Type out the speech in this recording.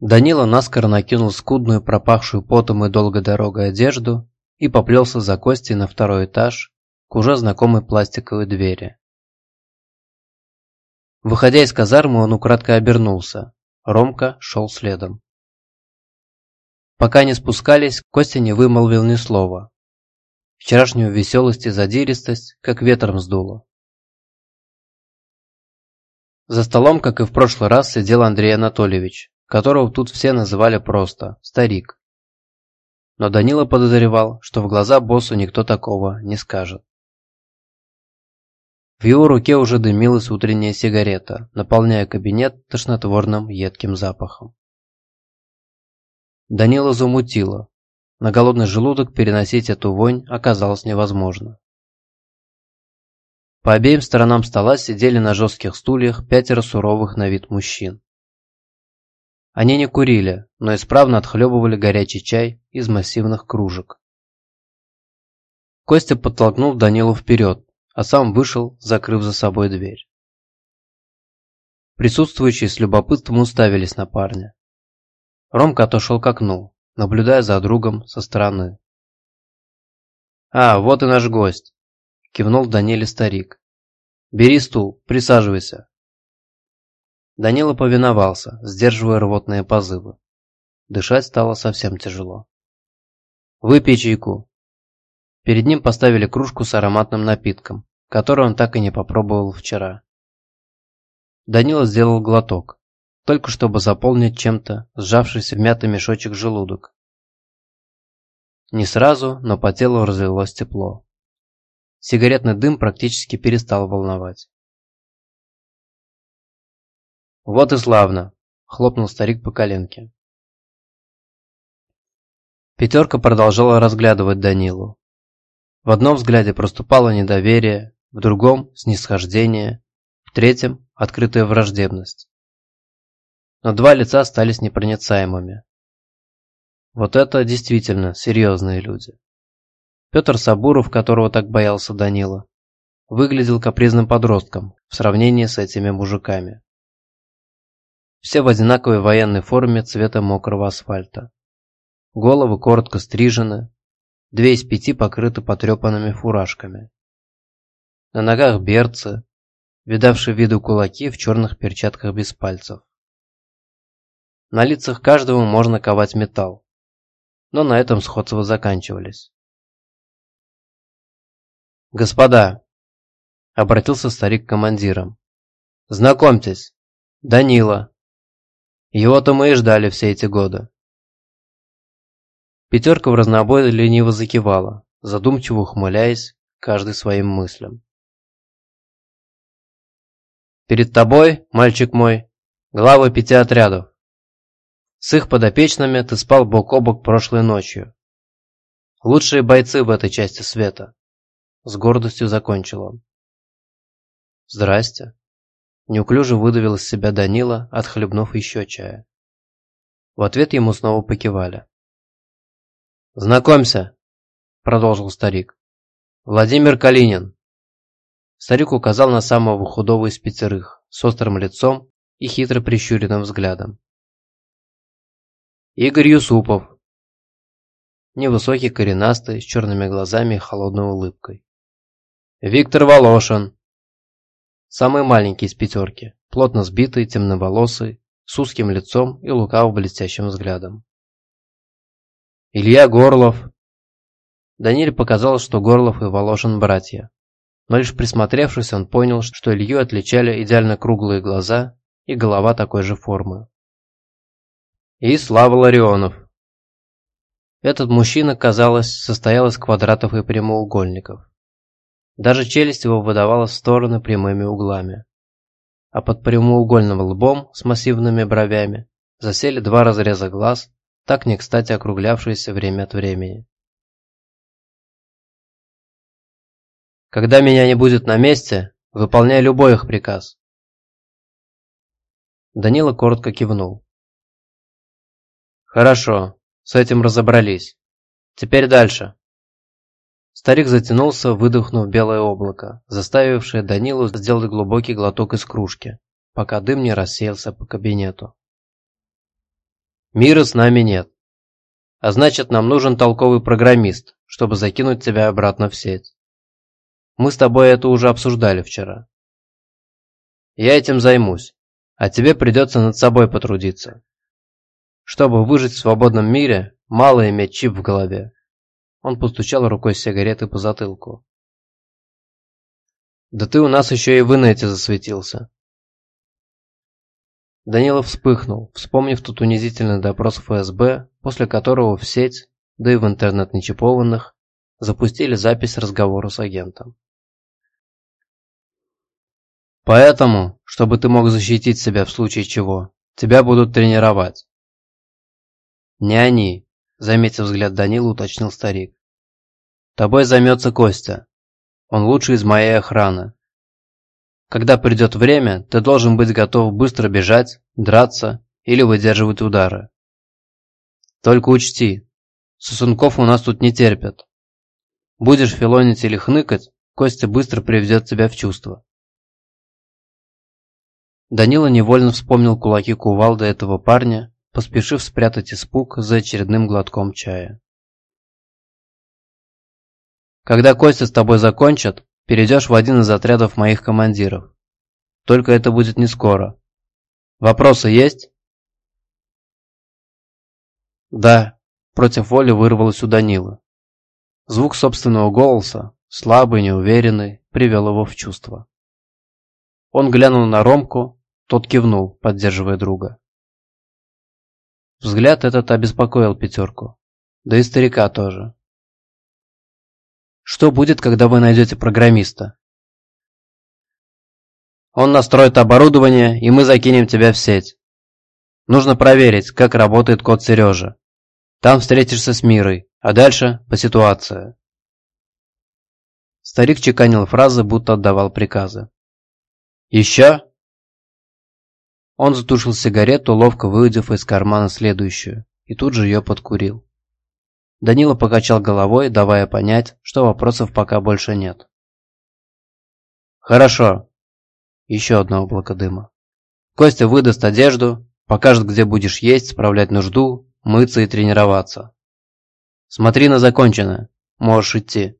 Данила наскоро накинул скудную, пропахшую потом и долгой дорогой одежду и поплелся за Костей на второй этаж к уже знакомой пластиковой двери. Выходя из казармы, он украдкой обернулся. Ромка шел следом. Пока не спускались, Костя не вымолвил ни слова. Вчерашнюю веселость и задиристость как ветром сдуло. За столом, как и в прошлый раз, сидел Андрей Анатольевич, которого тут все называли просто «старик». Но Данила подозревал, что в глаза боссу никто такого не скажет. В его руке уже дымилась утренняя сигарета, наполняя кабинет тошнотворным едким запахом. Данила замутило. На голодный желудок переносить эту вонь оказалось невозможно. По обеим сторонам стола сидели на жестких стульях пятеро суровых на вид мужчин. Они не курили, но исправно отхлебывали горячий чай из массивных кружек. Костя подтолкнул Данилу вперед, а сам вышел, закрыв за собой дверь. Присутствующие с любопытством уставились на парня. Ромка отошел к окну, наблюдая за другом со стороны. «А, вот и наш гость», – кивнул Даниле старик. «Бери стул, присаживайся». Данила повиновался, сдерживая рвотные позывы. Дышать стало совсем тяжело. «Выпей чайку». Перед ним поставили кружку с ароматным напитком, который он так и не попробовал вчера. Данила сделал глоток, только чтобы заполнить чем-то сжавшийся в мятый мешочек желудок. Не сразу, но по телу разлилось тепло. Сигаретный дым практически перестал волновать. «Вот и славно!» – хлопнул старик по коленке. Пятерка продолжала разглядывать Данилу. В одном взгляде проступало недоверие, в другом – снисхождение, в третьем – открытая враждебность. Но два лица остались непроницаемыми. Вот это действительно серьезные люди. Петр Сабуров, которого так боялся Данила, выглядел капризным подростком в сравнении с этими мужиками. Все в одинаковой военной форме цвета мокрого асфальта. Головы коротко стрижены, две из пяти покрыты потрепанными фуражками. На ногах берцы, видавшие виду кулаки в черных перчатках без пальцев. На лицах каждого можно ковать металл, но на этом сходства заканчивались. «Господа!» – обратился старик к командирам. «Знакомьтесь, Данила, его-то мы и ждали все эти годы. Пятерка в разнобой лениво закивала, задумчиво ухмыляясь, каждый своим мыслям. Перед тобой, мальчик мой, главы пяти отрядов. С их подопечными ты спал бок о бок прошлой ночью. Лучшие бойцы в этой части света. С гордостью закончил он. Здрасте. Неуклюже выдавил из себя Данила, отхлебнув еще чая. В ответ ему снова покивали. «Знакомься!» – продолжил старик. «Владимир Калинин!» Старик указал на самого худого из пятерых, с острым лицом и хитро прищуренным взглядом. «Игорь Юсупов!» Невысокий, коренастый, с черными глазами и холодной улыбкой. «Виктор Волошин!» Самый маленький из пятерки, плотно сбитый, темноволосый, с узким лицом и лукаво блестящим взглядом. Илья Горлов. Даниле показалось, что Горлов и Волошин братья. Но лишь присмотревшись, он понял, что Илью отличали идеально круглые глаза и голова такой же формы. И Слава Ларионов. Этот мужчина, казалось, состоял из квадратов и прямоугольников. Даже челюсть его выдавала в стороны прямыми углами. А под прямоугольным лбом с массивными бровями засели два разреза глаз, так не кстати округлявшиеся время от времени. Когда меня не будет на месте, выполняй любой их приказ. Данила коротко кивнул. Хорошо, с этим разобрались. Теперь дальше. Старик затянулся, выдохнув белое облако, заставившее Данилу сделать глубокий глоток из кружки, пока дым не рассеялся по кабинету. Мира с нами нет. А значит, нам нужен толковый программист, чтобы закинуть тебя обратно в сеть. Мы с тобой это уже обсуждали вчера. Я этим займусь, а тебе придется над собой потрудиться. Чтобы выжить в свободном мире, мало иметь чип в голове. Он постучал рукой сигареты по затылку. «Да ты у нас еще и в инете засветился». Данилов вспыхнул, вспомнив тот унизительный допрос ФСБ, после которого в сеть, да и в интернет нечипованных, запустили запись разговора с агентом. «Поэтому, чтобы ты мог защитить себя в случае чего, тебя будут тренировать». «Не они», — заметив взгляд Данила, уточнил старик. «Тобой займется Костя. Он лучший из моей охраны. Когда придет время, ты должен быть готов быстро бежать, драться или выдерживать удары. Только учти, сосунков у нас тут не терпят. Будешь филонить или хныкать, Костя быстро приведет тебя в чувство. Данила невольно вспомнил кулаки кувалды этого парня, поспешив спрятать испуг за очередным глотком чая. Когда Костя с тобой закончат, перейдешь в один из отрядов моих командиров. Только это будет не скоро. Вопросы есть? Да, против воли вырвалось у Данила. Звук собственного голоса, слабый, неуверенный, привел его в чувство. Он глянул на Ромку, тот кивнул, поддерживая друга. Взгляд этот обеспокоил пятерку. Да и старика тоже. Что будет, когда вы найдете программиста? Он настроит оборудование, и мы закинем тебя в сеть. Нужно проверить, как работает код Сережи. Там встретишься с Мирой, а дальше по ситуации. Старик чеканил фразы, будто отдавал приказы. «Еще?» Он затушил сигарету, ловко выудив из кармана следующую, и тут же ее подкурил. Данила покачал головой, давая понять, что вопросов пока больше нет. «Хорошо». Еще одно облако дыма. Костя выдаст одежду, покажет, где будешь есть, справлять нужду, мыться и тренироваться. Смотри на законченное. Можешь идти.